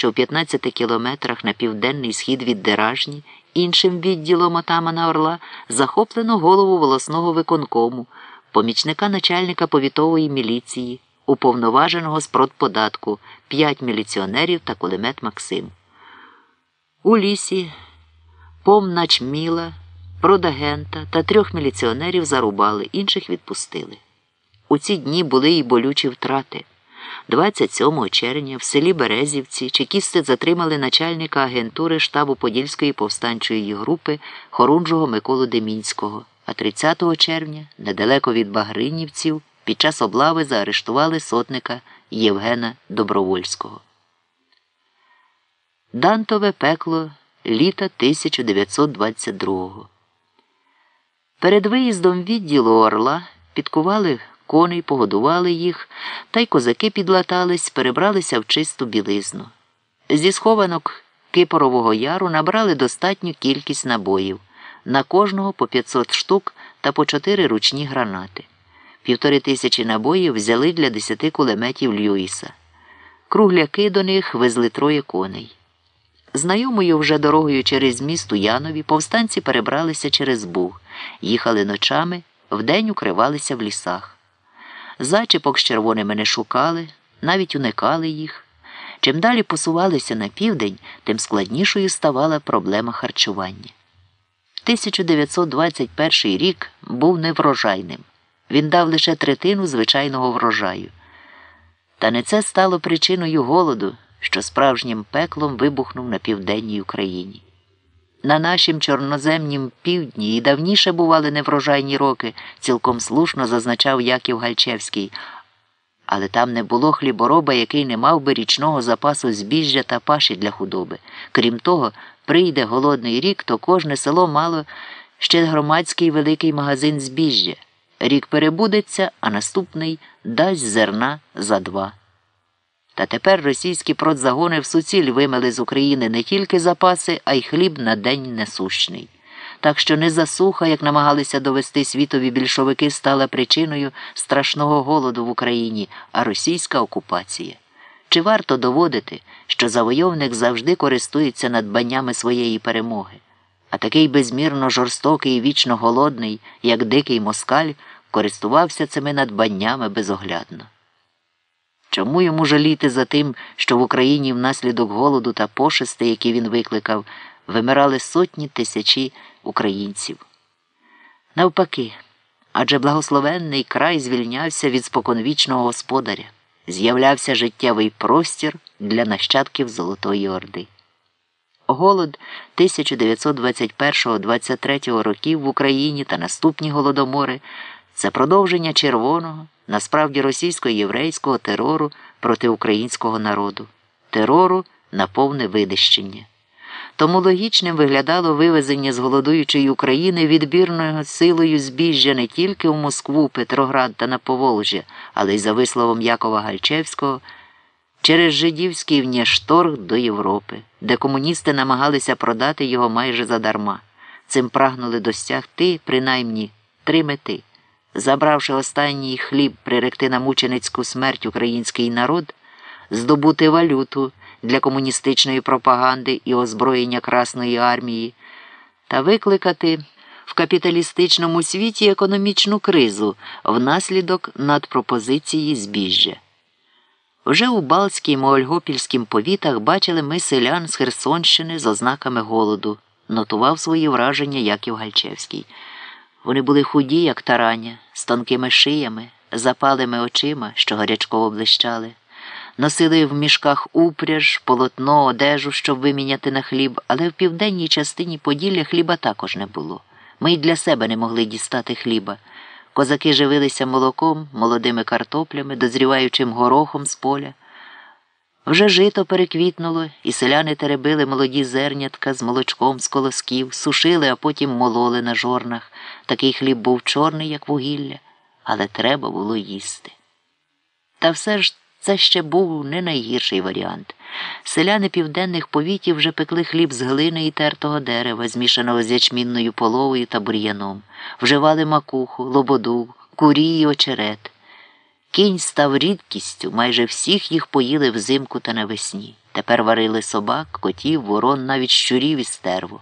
що в 15 кілометрах на південний схід від Деражні, іншим відділом отамана Орла, захоплено голову волосного виконкому, помічника начальника повітової міліції, уповноваженого з продподатку, п'ять міліціонерів та кулемет Максим. У лісі помначміла, продагента та трьох міліціонерів зарубали, інших відпустили. У ці дні були й болючі втрати. 27 червня в селі Березівці чекісти затримали начальника агентури штабу Подільської повстанчої групи Хорунжого Миколу Демінського, а 30 червня, недалеко від Багринівців, під час облави заарештували сотника Євгена Добровольського. Дантове пекло літа 1922 Перед виїздом відділу Орла підкували коней, погодували їх, та й козаки підлатались, перебралися в чисту білизну. Зі схованок Кипорового яру набрали достатню кількість набоїв, на кожного по 500 штук та по 4 ручні гранати. Півтори тисячі набоїв взяли для десяти кулеметів Льюіса. Кругляки до них везли троє коней. Знайомою вже дорогою через міст Янові повстанці перебралися через Буг, їхали ночами, вдень укривалися в лісах. Зачіпок з червоними не шукали, навіть уникали їх. Чим далі посувалися на південь, тим складнішою ставала проблема харчування. 1921 рік був неврожайним. Він дав лише третину звичайного врожаю. Та не це стало причиною голоду, що справжнім пеклом вибухнув на південній Україні. На нашім чорноземнім півдні і давніше бували неврожайні роки, цілком слушно зазначав Яків Гальчевський, але там не було хлібороба, який не мав би річного запасу збіжжя та паші для худоби. Крім того, прийде голодний рік, то кожне село мало ще громадський великий магазин збіжжя. Рік перебудеться, а наступний дасть зерна за два. Та тепер російські продзагони в суціль вимели з України не тільки запаси, а й хліб на день несущний. Так що не засуха, як намагалися довести світові більшовики, стала причиною страшного голоду в Україні, а російська окупація. Чи варто доводити, що завойовник завжди користується надбаннями своєї перемоги, а такий безмірно жорстокий і вічно голодний, як дикий москаль, користувався цими надбаннями безоглядно? Чому йому жаліти за тим, що в Україні внаслідок голоду та пошести, які він викликав, вимирали сотні тисячі українців? Навпаки, адже благословенний край звільнявся від споконвічного господаря, з'являвся життєвий простір для нащадків Золотої Орди. Голод 1921-23 років в Україні та наступні голодомори це продовження червоного насправді російсько-єврейського терору проти українського народу, терору на повне видищення. Тому логічним виглядало вивезення з голодуючої України відбірною силою збіжжя не тільки в Москву, Петроград та на Поволжя, але й за висловом Якова Гальчевського. Через жидівський внєшторг до Європи, де комуністи намагалися продати його майже задарма. Цим прагнули досягти принаймні три мети забравши останній хліб приректи на мученицьку смерть український народ, здобути валюту для комуністичної пропаганди і озброєння Красної армії та викликати в капіталістичному світі економічну кризу внаслідок надпропозиції збіжжя. Вже у Балтській Моольгопільськім повітах бачили ми селян з Херсонщини з ознаками голоду, нотував свої враження Яків Гальчевський. Вони були худі, як тараня, з тонкими шиями, запалими очима, що гарячково блищали, носили в мішках упряж, полотно, одежу, щоб виміняти на хліб, але в південній частині Поділля хліба також не було. Ми й для себе не могли дістати хліба. Козаки живилися молоком, молодими картоплями, дозріваючим горохом з поля. Вже жито переквітнуло, і селяни теребили молоді зернятка з молочком з колосків, сушили, а потім мололи на жорнах. Такий хліб був чорний, як вугілля, але треба було їсти. Та все ж це ще був не найгірший варіант. Селяни південних повітів вже пекли хліб з глини і тертого дерева, змішаного з ячмінною половою та бур'яном, вживали макуху, лободу, курі і очерет. Кінь став рідкістю, майже всіх їх поїли взимку та навесні. Тепер варили собак, котів, ворон, навіть щурів і стерву.